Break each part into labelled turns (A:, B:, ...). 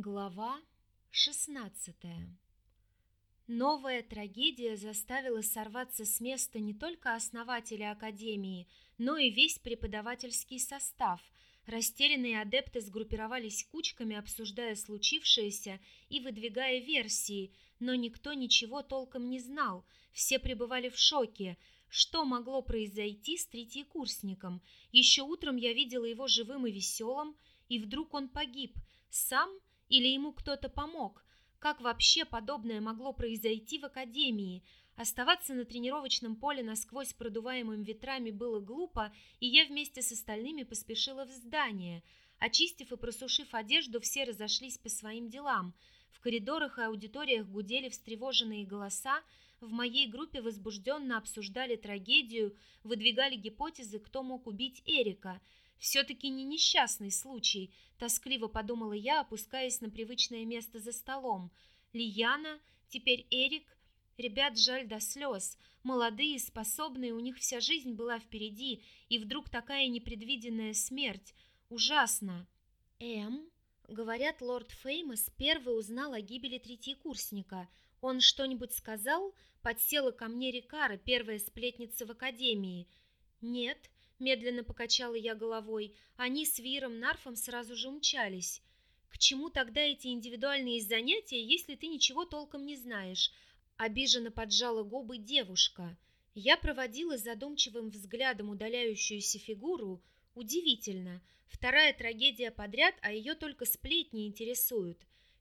A: Глава 16 Новая трагедия заставила сорваться с места не только основателя Академии, но и весь преподавательский состав. Растерянные адепты сгруппировались кучками, обсуждая случившееся и выдвигая версии, но никто ничего толком не знал, все пребывали в шоке. Что могло произойти с третьекурсником? Еще утром я видела его живым и веселым, и вдруг он погиб, сам – или ему кто-то помог? Как вообще подобное могло произойти в академии? Оставаться на тренировочном поле насквозь продуваемым ветрами было глупо, и я вместе с остальными поспешила в здание. Очистив и просушив одежду, все разошлись по своим делам. В коридорах и аудиториях гудели встревоженные голоса, в моей группе возбужденно обсуждали трагедию, выдвигали гипотезы, кто мог убить Эрика – все-таки не несчастный случай, тоскливо подумала я, опускаясь на привычное место за столом. Лияна, теперь Эрик. Ребят жаль до слез. Молодые, способные, у них вся жизнь была впереди, и вдруг такая непредвиденная смерть. Ужасно. Эм, говорят, лорд Феймос первый узнал о гибели третьекурсника. Он что-нибудь сказал? Подсела ко мне Рикара, первая сплетница в академии. Нет, Медленно покачала я головой. Они с Виром Нарфом сразу же умчались. К чему тогда эти индивидуальные занятия, если ты ничего толком не знаешь? Обиженно поджала губы девушка. Я проводила задумчивым взглядом удаляющуюся фигуру. Удивительно. Вторая трагедия подряд, а ее только сплетни интересуют.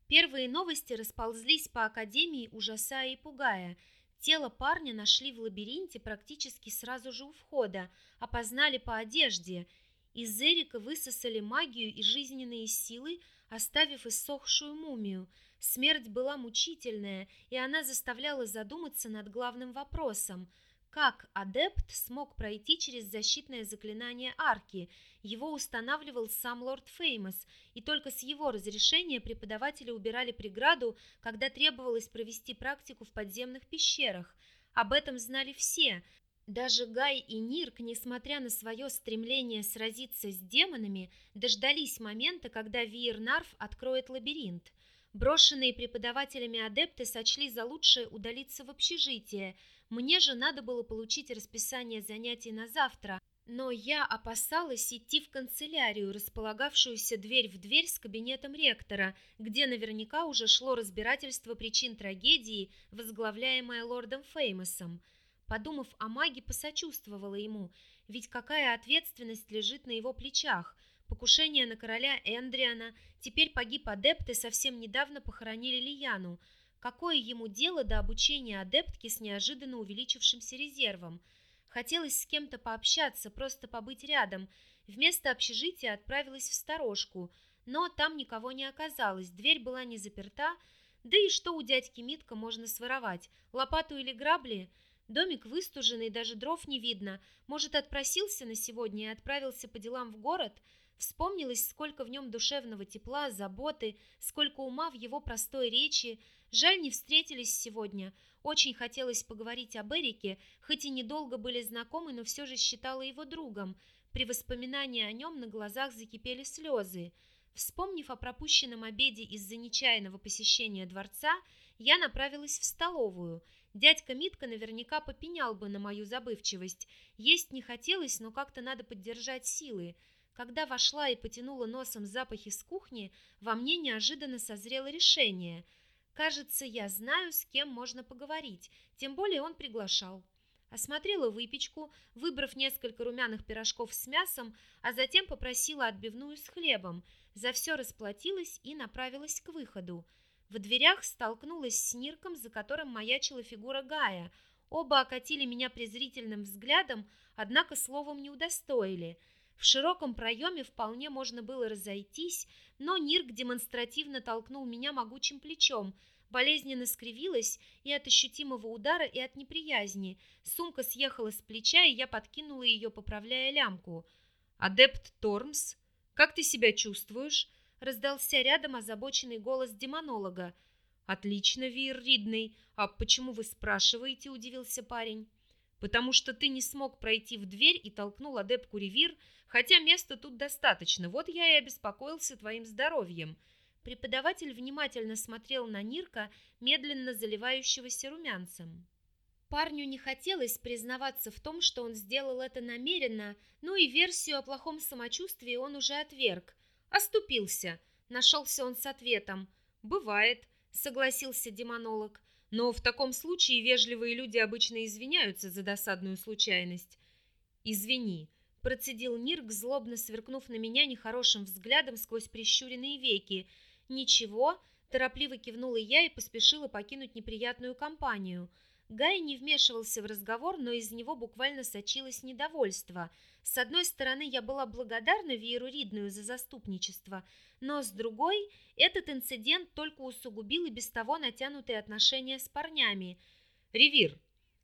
A: Первые новости расползлись по академии, ужасая и пугая – Тело парня нашли в лабиринте практически сразу же у входа, опознали по одежде. Из Эрика высосали магию и жизненные силы, оставив иссохшую мумию. Смерть была мучительная, и она заставляла задуматься над главным вопросом – как адепт смог пройти через защитное заклинание арки? Его устанавливал сам лорд Феймос, и только с его разрешения преподаватели убирали преграду, когда требовалось провести практику в подземных пещерах. Об этом знали все. Даже Гай и Нирк, несмотря на свое стремление сразиться с демонами, дождались момента, когда Виернарф откроет лабиринт. Брошенные преподавателями адепты сочли за лучшее удалиться в общежитие – мне же надо было получить расписание занятий на завтра, но я опасалась идти в канцелярию, располагавшуюся дверь в дверь с кабинетом ректора, где наверняка уже шло разбирательство причин трагедии, возглавляемое лордом Феймосом. Подумав о маге, посочувствовала ему, ведь какая ответственность лежит на его плечах. Покушение на короля Эндриана, теперь погиб адепт и совсем недавно похоронили Лияну – Какое ему дело до обучения адептки с неожиданно увеличившимся резервом? Хотелось с кем-то пообщаться, просто побыть рядом. Вместо общежития отправилась в сторожку, но там никого не оказалось, дверь была не заперта, да и что у дядьки Митка можно своровать? Лопату или грабли? Домик выстуженный, даже дров не видно. Может, отпросился на сегодня и отправился по делам в город? Вспомнилось, сколько в нем душевного тепла, заботы, сколько ума в его простой речи, Жаль, не встретились сегодня. Очень хотелось поговорить об Эрике, хоть и недолго были знакомы, но все же считала его другом. При воспоминании о нем на глазах закипели слезы. Вспомнив о пропущенном обеде из-за нечаянного посещения дворца, я направилась в столовую. Дядька Митка наверняка попенял бы на мою забывчивость. Есть не хотелось, но как-то надо поддержать силы. Когда вошла и потянула носом запахи с кухни, во мне неожиданно созрело решение – Кажется, я знаю, с кем можно поговорить, тем более он приглашал. Осмотрела выпечку, выбрав несколько румяных пирожков с мясом, а затем попросила отбивную с хлебом. За все расплатилась и направилась к выходу. В дверях столкнулась с Нирком, за которым маячила фигура Гая. Оба окатили меня презрительным взглядом, однако словом не удостоили – в широком проеме вполне можно было разойтись, но Нирк демонстративно толкнул меня могучим плечом, болезненно скривилась и от ощутимого удара, и от неприязни. Сумка съехала с плеча, и я подкинула ее, поправляя лямку. «Адепт Тормс, как ты себя чувствуешь?» раздался рядом озабоченный голос демонолога. «Отлично, Вир Ридный. А почему вы спрашиваете?» – удивился парень. «Потому что ты не смог пройти в дверь и толкнул адепку Ревир, хотя места тут достаточно. Вот я и обеспокоился твоим здоровьем. Преподаватель внимательно смотрел на Нирка, медленно заливающегося румянцем. Парню не хотелось признаваться в том, что он сделал это намеренно, но и версию о плохом самочувствии он уже отверг. Оступился. Нашелся он с ответом. «Бывает», — согласился демонолог. «Но в таком случае вежливые люди обычно извиняются за досадную случайность». «Извини», — процедил Нирк, злобно сверкнув на меня нехорошим взглядом сквозь прищуренные веки. «Ничего», — торопливо кивнула я и поспешила покинуть неприятную компанию — Гай не вмешивался в разговор, но из него буквально сочилось недовольство. С одной стороны, я была благодарна Вееру Ридную за заступничество, но с другой, этот инцидент только усугубил и без того натянутые отношения с парнями. «Ревир,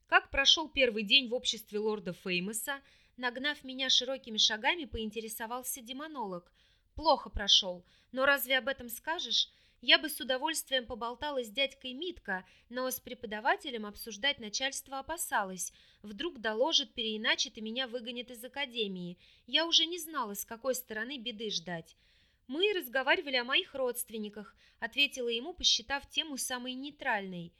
A: как прошел первый день в обществе лорда Феймоса?» Нагнав меня широкими шагами, поинтересовался демонолог. «Плохо прошел, но разве об этом скажешь?» Я бы с удовольствием поболтала с дядькой Митка, но с преподавателем обсуждать начальство опасалась. Вдруг доложит, переиначит и меня выгонят из академии. Я уже не знала, с какой стороны беды ждать. Мы разговаривали о моих родственниках, ответила ему, посчитав тему самой нейтральной.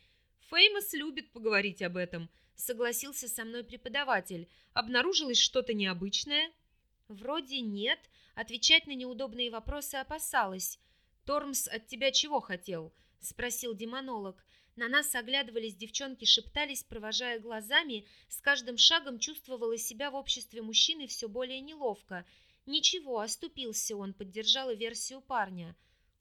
A: Феймос любит поговорить об этом, согласился со мной преподаватель. Обнаружилось что-то необычное? Вроде нет, отвечать на неудобные вопросы опасалась. «Тормс от тебя чего хотел?» — спросил демонолог. На нас оглядывались девчонки, шептались, провожая глазами. С каждым шагом чувствовала себя в обществе мужчины все более неловко. «Ничего, оступился он», — поддержала версию парня.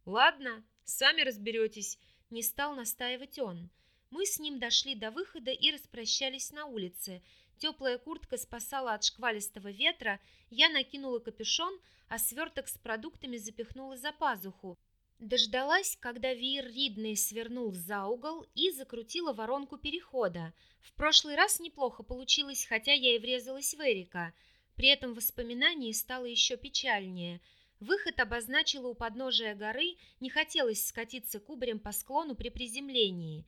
A: «Ладно, сами разберетесь», — не стал настаивать он. Мы с ним дошли до выхода и распрощались на улице. Теплая куртка спасала от шквалистого ветра, я накинула капюшон, а сверток с продуктами запихнула за пазуху. Дождалась, когда Вир Ридный свернул за угол и закрутила воронку перехода. В прошлый раз неплохо получилось, хотя я и врезалась в Эрика. При этом воспоминание стало еще печальнее. Выход обозначила у подножия горы, не хотелось скатиться кубарем по склону при приземлении.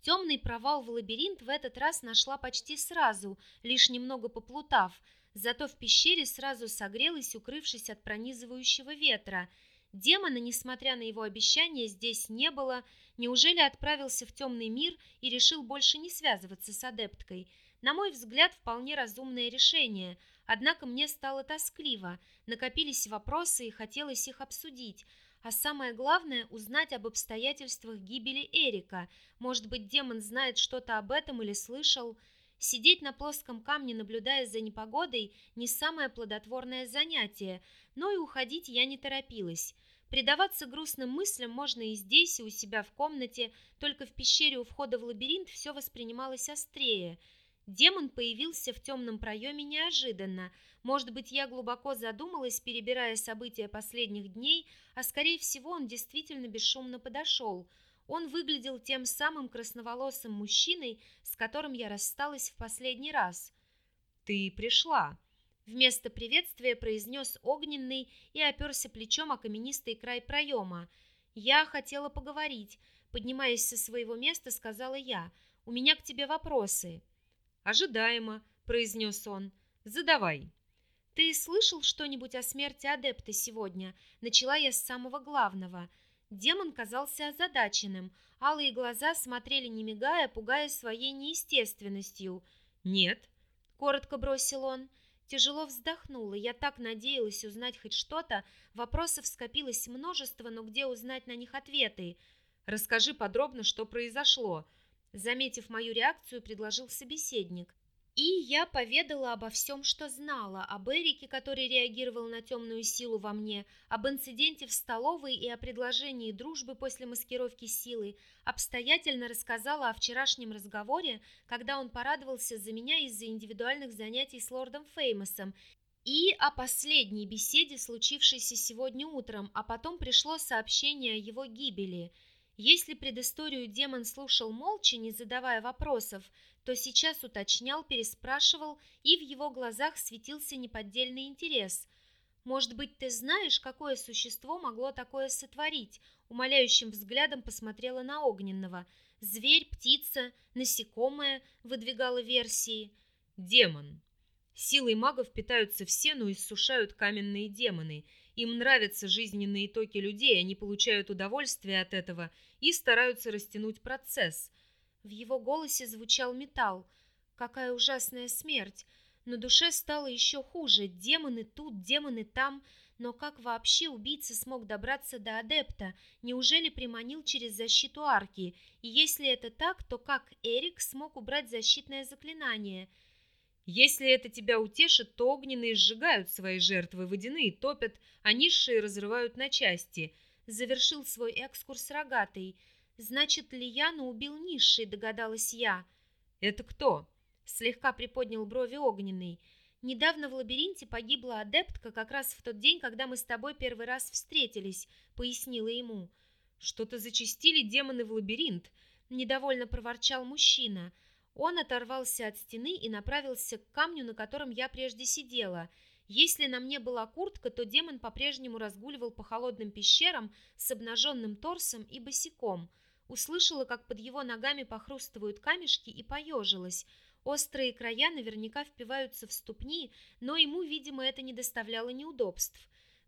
A: Темный провал в лабиринт в этот раз нашла почти сразу, лишь немного поплутав, зато в пещере сразу согрелась, укрывшись от пронизывающего ветра – Демона, несмотря на его обещание, здесь не было. Неужели отправился в темный мир и решил больше не связываться с адепткой? На мой взгляд, вполне разумное решение. Однако мне стало тоскливо. Накопились вопросы и хотелось их обсудить. А самое главное – узнать об обстоятельствах гибели Эрика. Может быть, демон знает что-то об этом или слышал. Сидеть на плоском камне, наблюдая за непогодой, не самое плодотворное занятие, но и уходить я не торопилась. Предаваться грустным мыслям можно и здесь, и у себя в комнате, только в пещере у входа в лабиринт все воспринималось острее. Демон появился в темном проеме неожиданно. Может быть, я глубоко задумалась, перебирая события последних дней, а скорее всего он действительно бесшумно подошел. Он выглядел тем самым красноволосым мужчиной, с которым я рассталась в последний раз. «Ты пришла», Вместо приветствия произнес огненный и оперся плечом о каменистый край проема. «Я хотела поговорить», — поднимаясь со своего места, сказала я. «У меня к тебе вопросы». «Ожидаемо», — произнес он. «Задавай». «Ты слышал что-нибудь о смерти адепта сегодня?» Начала я с самого главного. Демон казался озадаченным. Алые глаза смотрели не мигая, пугая своей неестественностью. «Нет», — коротко бросил он. Тяжело вздохнула. Я так надеялась узнать хоть что-то. Вопросов скопилось множество, но где узнать на них ответы? Расскажи подробно, что произошло. Заметив мою реакцию, предложил собеседник. И я поведала обо всем, что знала, об Эрике, который реагировал на темную силу во мне, об инциденте в столовой и о предложении дружбы после маскировки силы, обстоятельно рассказала о вчерашнем разговоре, когда он порадовался за меня из-за индивидуальных занятий с лордом Феймосом, и о последней беседе, случившейся сегодня утром, а потом пришло сообщение о его гибели. Если предысторию демон слушал молча, не задавая вопросов, то сейчас уточнял, переспрашивал, и в его глазах светился неподдельный интерес. «Может быть, ты знаешь, какое существо могло такое сотворить?» Умоляющим взглядом посмотрела на Огненного. «Зверь, птица, насекомое?» – выдвигала версии.
B: «Демон. Силой магов питаются все, но иссушают каменные демоны. Им нравятся жизненные итоги людей, они получают удовольствие от этого и стараются растянуть процесс.
A: В его голосе звучал металл. Какая ужасная смерть! На душе стало еще хуже. Демоны тут, демоны там. Но как вообще убийца смог добраться до адепта? Неужели приманил через защиту арки? И если это так, то как Эрик смог убрать защитное заклинание?
B: Если это тебя утешит, то огненные сжигают свои жертвы, водяные топят, а низшие разрывают на части.
A: Завершил свой экскурс рогатый. Значит, Лияну убил низший, догадалась я.
B: Это кто?
A: Слегка приподнял брови огненный. Недавно в лабиринте погибла адептка как раз в тот день, когда мы с тобой первый раз встретились, пояснила ему.
B: Что-то зачистили демоны в лабиринт,
A: недовольно проворчал мужчина. Он оторвался от стены и направился к камню, на котором я прежде сидела. Если на мне была куртка, то демон по-прежнему разгуливал по холодным пещерам с обнаженным торсом и босиком. Услышала, как под его ногами похрустывают камешки и поежилась. Острые края наверняка впиваются в ступни, но ему, видимо, это не доставляло неудобств.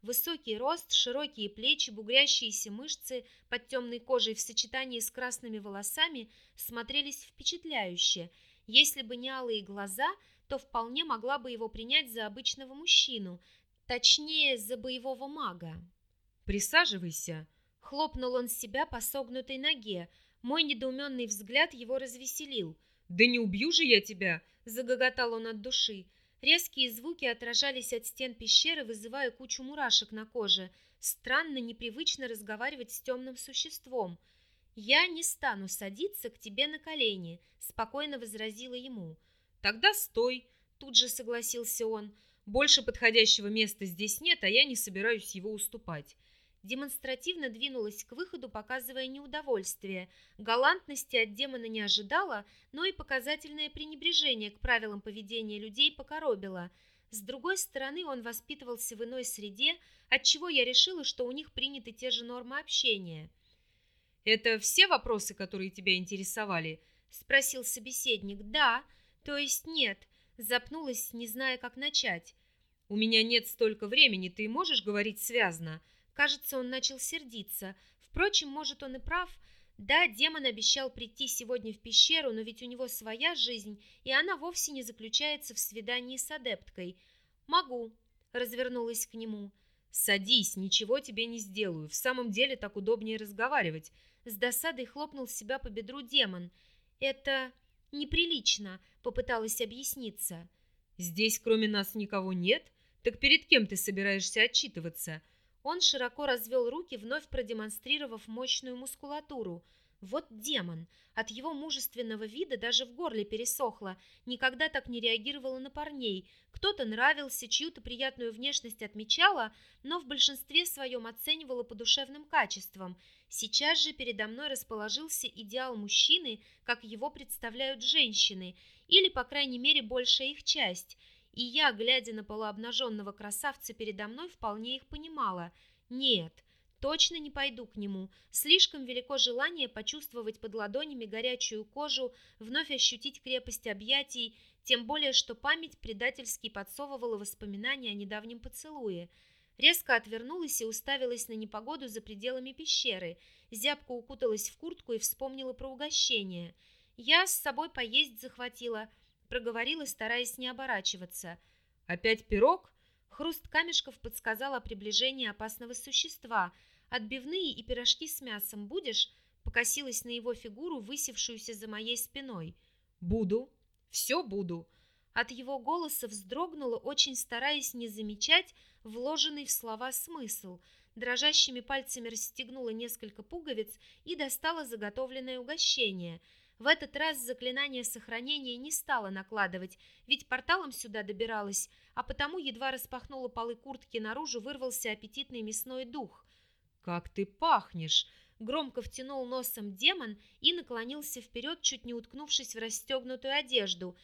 A: Высокий рост, широкие плечи, бугрящиеся мышцы под темной кожей в сочетании с красными волосами смотрелись впечатляюще. Если бы не алые глаза, то вполне могла бы его принять за обычного мужчину, точнее, за боевого мага.
B: «Присаживайся», —
A: хлопнул он себя по согнутой ноге. Мой недоуменный взгляд его развеселил.
B: «Да не убью же я тебя!»
A: – загоготал он от души. Резкие звуки отражались от стен пещеры, вызывая кучу мурашек на коже. Странно, непривычно разговаривать с темным существом. «Я не стану садиться к тебе на колени», – спокойно возразила ему.
B: «Тогда стой», – тут же согласился он. «Больше подходящего места здесь нет, а я не собираюсь его уступать
A: демонстративно двинулась к выходу, показывая неудовольствие. Галантности от демона не ожидала, но и показательное пренебрежение к правилам поведения людей покоробило. С другой стороны, он воспитывался в иной среде, отчего я решила, что у них приняты те же нормы общения.
B: «Это все вопросы, которые тебя интересовали?»
A: – спросил собеседник. «Да, то есть нет», – запнулась, не зная, как начать.
B: «У меня нет столько времени, ты можешь говорить связно?»
A: Кажется, он начал сердиться. Впрочем, может, он и прав. Да, демон обещал прийти сегодня в пещеру, но ведь у него своя жизнь, и она вовсе не заключается в свидании с адепткой. «Могу», — развернулась к нему.
B: «Садись, ничего тебе не сделаю. В самом деле так удобнее разговаривать».
A: С досадой хлопнул себя по бедру демон. «Это неприлично», — попыталась объясниться.
B: «Здесь кроме нас никого нет? Так перед кем ты собираешься отчитываться?»
A: Он широко развел руки, вновь продемонстрировав мощную мускулатуру. Вот демон! От его мужественного вида даже в горле пересохло. Никогда так не реагировала на парней. Кто-то нравился, чью-то приятную внешность отмечала, но в большинстве своем оценивала по душевным качествам. Сейчас же передо мной расположился идеал мужчины, как его представляют женщины, или, по крайней мере, большая их часть – и я, глядя на полуобнаженного красавца передо мной, вполне их понимала. Нет, точно не пойду к нему. Слишком велико желание почувствовать под ладонями горячую кожу, вновь ощутить крепость объятий, тем более, что память предательски подсовывала воспоминания о недавнем поцелуе. Резко отвернулась и уставилась на непогоду за пределами пещеры. Зябко укуталась в куртку и вспомнила про угощение. Я с собой поесть захватила – проговорила, стараясь не оборачиваться.
B: «Опять пирог?»
A: Хруст камешков подсказал о приближении опасного существа. «Отбивные и пирожки с мясом будешь?» Покосилась на его фигуру, высевшуюся за моей спиной.
B: «Буду. Все буду».
A: От его голоса вздрогнула, очень стараясь не замечать вложенный в слова смысл. Дрожащими пальцами расстегнула несколько пуговиц и достала заготовленное угощение – в этот раз заклинание сохранения не стало накладывать, ведь порталом сюда добиралась, а потому едва распахнула полы куртки наружу, вырвался аппетитный мясной дух.
B: «Как ты пахнешь!»
A: Громко втянул носом демон и наклонился вперед, чуть не уткнувшись в расстегнутую одежду.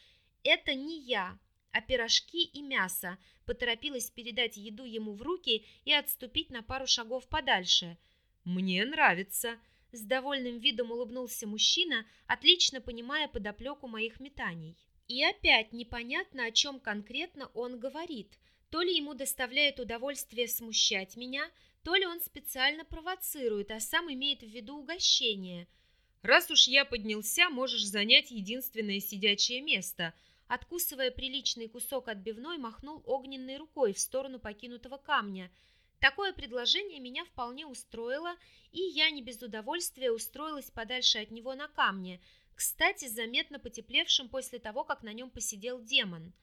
A: «Это не я, а пирожки и мясо», поторопилась передать еду ему в руки и отступить на пару шагов подальше.
B: «Мне нравится»,
A: с довольным видом улыбнулся мужчина, отлично понимая подоплеку моих метаний. И опять непонятно, о чем конкретно он говорит. То ли ему доставляет удовольствие смущать меня, то ли он специально провоцирует, а сам имеет в виду угощение.
B: «Раз уж я поднялся, можешь занять единственное сидячее место»,
A: Откусывая приличный кусок отбивной, махнул огненной рукой в сторону покинутого камня. Такое предложение меня вполне устроило, и я не без удовольствия устроилась подальше от него на камне, кстати, заметно потеплевшим после того, как на нем посидел демон.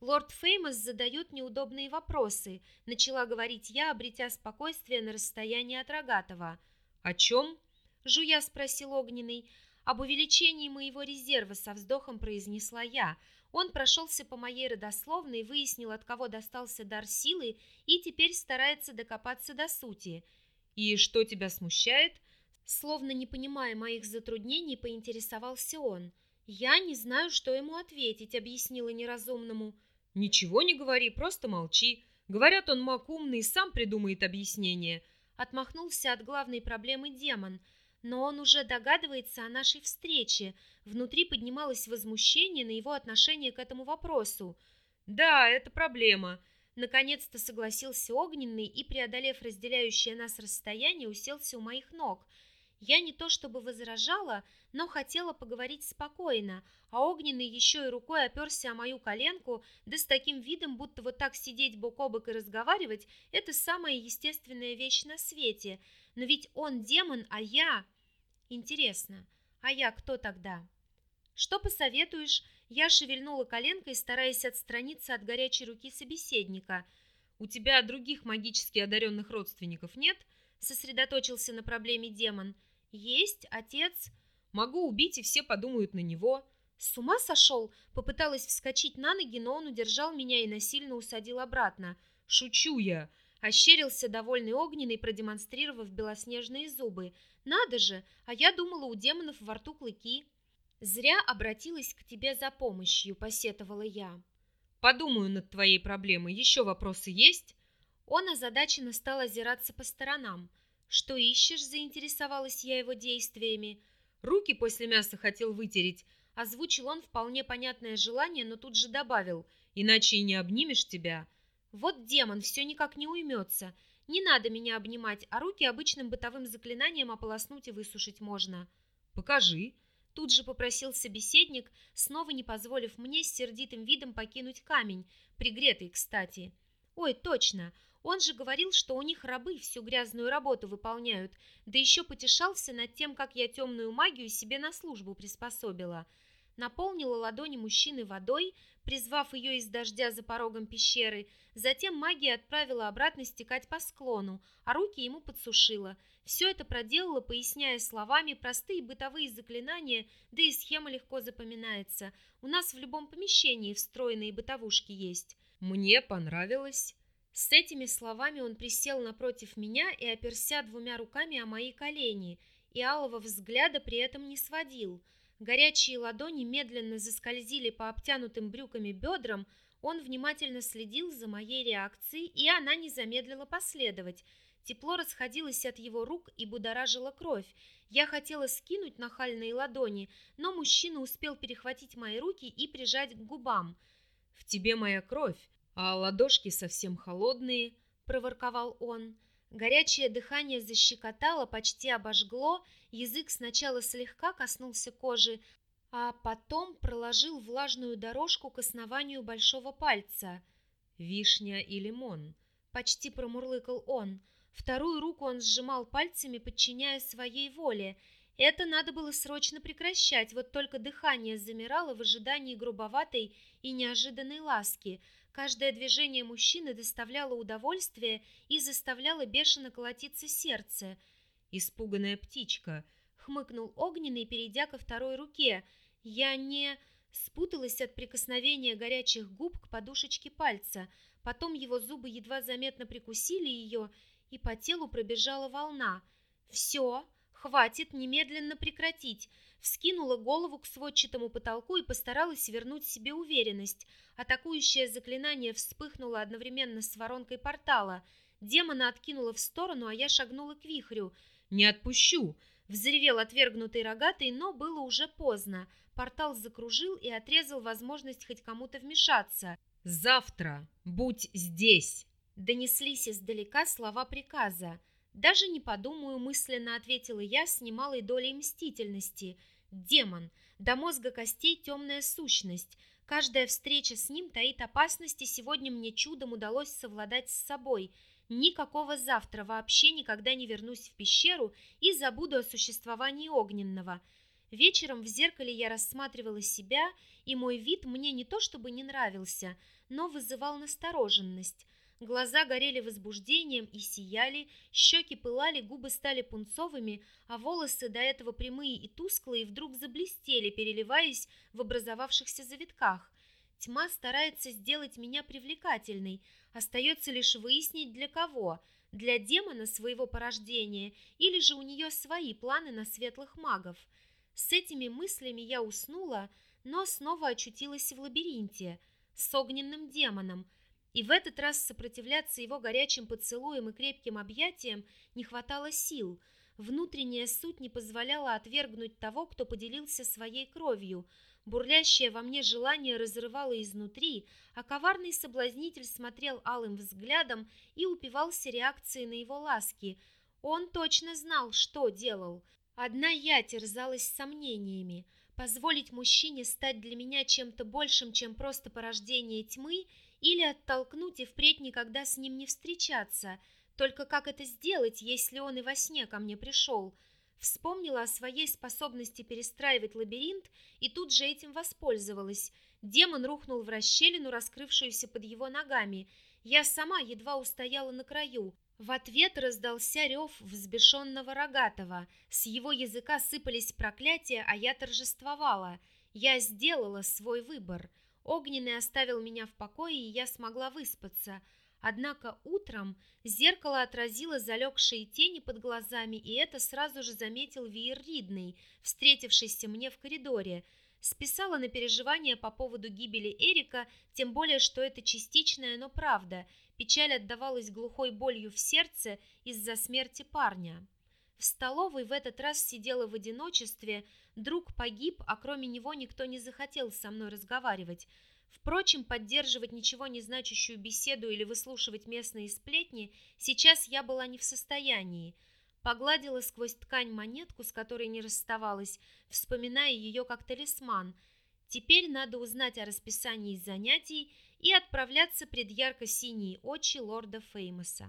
A: Лорд Феймос задает неудобные вопросы, начала говорить я, обретя спокойствие на расстоянии от Рогатова.
B: «О чем?»
A: – жуя спросил Огненный. «Об увеличении моего резерва со вздохом произнесла я – он прошелся по моей родословной, выяснил, от кого достался дар силы, и теперь старается докопаться до сути.
B: «И что тебя смущает?»
A: Словно не понимая моих затруднений, поинтересовался он. «Я не знаю, что ему ответить», — объяснила неразумному.
B: «Ничего не говори, просто молчи. Говорят, он маг умный, сам придумает объяснение».
A: Отмахнулся от главной проблемы демон — но он уже догадывается о нашей встрече. Внутри поднималось возмущение на его отношение к этому вопросу.
B: «Да, это проблема»,
A: Наконец-то согласился Огненный и, преодолев разделяющее нас расстояние, уселся у моих ног. Я не то чтобы возражала, но хотела поговорить спокойно, а Огненный еще и рукой оперся о мою коленку, да с таким видом, будто вот так сидеть бок о бок и разговаривать – это самая естественная вещь на свете. Но ведь он демон, а я... Интересно, а я кто тогда? Что посоветуешь? Я шевельнула коленкой, стараясь отстраниться от горячей руки собеседника.
B: У тебя других магически одаренных родственников нет?
A: Сосредоточился на проблеме демон. Есть, отец.
B: Могу убить, и все подумают на него.
A: С ума сошел? Попыталась вскочить на ноги, но он удержал меня и насильно усадил обратно.
B: Шучу я.
A: Ощерился довольный огненный, продемонстрировав белоснежные зубы. «Надо же! А я думала, у демонов во рту клыки!» «Зря обратилась к тебе за помощью», — посетовала я.
B: «Подумаю над твоей проблемой. Еще вопросы есть?»
A: Он озадаченно стал озираться по сторонам. «Что ищешь?» — заинтересовалась я его действиями.
B: «Руки после мяса хотел вытереть», —
A: озвучил он вполне понятное желание, но тут же добавил.
B: «Иначе и не обнимешь тебя».
A: Вот демон все никак не уймется. Не надо меня обнимать, а руки обычным бытовым заклинанием ополоснуть и высушить можно.
B: Покажи.
A: Тут же попросил собеседник, снова не позволив мне с сердитым видом покинуть камень, пригретый, кстати. Ой, точно, он же говорил, что у них рабы всю грязную работу выполняют, да еще потешался над тем, как я темную магию себе на службу приспособила. Наполнила ладони мужчины водой, призвав ее из дождя за порогом пещеры. Затем магия отправила обратно стекать по склону, а руки ему подсушила. Все это проделала, поясняя словами простые бытовые заклинания, да и схема легко запоминается. У нас в любом помещении встроенные бытовушки есть.
B: Мне понравилось.
A: С этими словами он присел напротив меня и оперся двумя руками о мои колени, и алого взгляда при этом не сводил – Горячие ладони медленно заскользили по обтянутым брюками бедрам, он внимательно следил за моей реакцией, и она не замедлила последовать. Тепло расходилось от его рук и будоражило кровь. Я хотела скинуть нахальные ладони, но мужчина успел перехватить мои руки и прижать к губам.
B: «В тебе моя кровь, а ладошки совсем холодные», — проворковал он.
A: Горячее дыхание защекотало, почти обожгло, язык сначала слегка коснулся кожи, а потом проложил влажную дорожку к основанию большого пальца.
B: «Вишня и лимон», —
A: почти промурлыкал он. Вторую руку он сжимал пальцами, подчиняя своей воле. Это надо было срочно прекращать, вот только дыхание замирало в ожидании грубоватой и неожиданной ласки — Каждое движение мужчины доставляло удовольствие и заставляло бешено колотиться сердце.
B: «Испуганная птичка!»
A: — хмыкнул Огненный, перейдя ко второй руке. «Я не...» Спуталась от прикосновения горячих губ к подушечке пальца. Потом его зубы едва заметно прикусили ее, и по телу пробежала волна. «Все, хватит немедленно прекратить!» Вскинула голову к сводчатому потолку и постаралась вернуть себе уверенность. Атакующее заклинание вспыхнуло одновременно с воронкой портала. Демона откинула в сторону, а я шагнула к вихрю.
B: «Не отпущу!»
A: Взревел отвергнутый рогатый, но было уже поздно. Портал закружил и отрезал возможность хоть кому-то вмешаться.
B: Завтра будь здесь!»
A: Донеслись издалека слова приказа. Даже не подумаю, мысленно ответила я с немалой долей мстительности. Демон, до мозга костей темная сущность. Каждая встреча с ним таит опасности, сегодня мне чудом удалось совладать с собой. Никакого завтра вообще никогда не вернусь в пещеру и забуду о существовании огненного. Вечером в зеркале я рассматривала себя, и мой вид мне не то чтобы не нравился, но вызывал настороженность. Глаза горели возбуждением и сияли, щеки пылали, губы стали пунцовыми, а волосы, до этого прямые и тусклые, вдруг заблестели, переливаясь в образовавшихся завитках. Тьма старается сделать меня привлекательной, остается лишь выяснить для кого – для демона своего порождения или же у нее свои планы на светлых магов. С этими мыслями я уснула, но снова очутилась в лабиринте с огненным демоном – и в этот раз сопротивляться его горячим поцелуям и крепким объятиям не хватало сил. Внутренняя суть не позволяла отвергнуть того, кто поделился своей кровью. Бурлящее во мне желание разрывало изнутри, а коварный соблазнитель смотрел алым взглядом и упивался реакцией на его ласки. Он точно знал, что делал. Одна я терзалась сомнениями. Позволить мужчине стать для меня чем-то большим, чем просто порождение тьмы – или оттолкнуть и впредь никогда с ним не встречаться. Только как это сделать, если он и во сне ко мне пришел? Вспомнила о своей способности перестраивать лабиринт и тут же этим воспользовалась. Демон рухнул в расщелину, раскрывшуюся под его ногами. Я сама едва устояла на краю. В ответ раздался рев взбешенного рогатого. С его языка сыпались проклятия, а я торжествовала. Я сделала свой выбор. Огненный оставил меня в покое, и я смогла выспаться. Однако утром зеркало отразило залегшие тени под глазами, и это сразу же заметил Виер Ридный, встретившийся мне в коридоре. Списала на переживания по поводу гибели Эрика, тем более, что это частичная, но правда. Печаль отдавалась глухой болью в сердце из-за смерти парня. В столовой в этот раз сидела в одиночестве, друг погиб, а кроме него никто не захотел со мной разговаривать. Впрочем, поддерживать ничего не значащую беседу или выслушивать местные сплетни сейчас я была не в состоянии. Погладила сквозь ткань монетку, с которой не расставалась, вспоминая ее как талисман. Теперь надо узнать о расписании занятий и отправляться пред ярко-синие очи лорда Феймоса.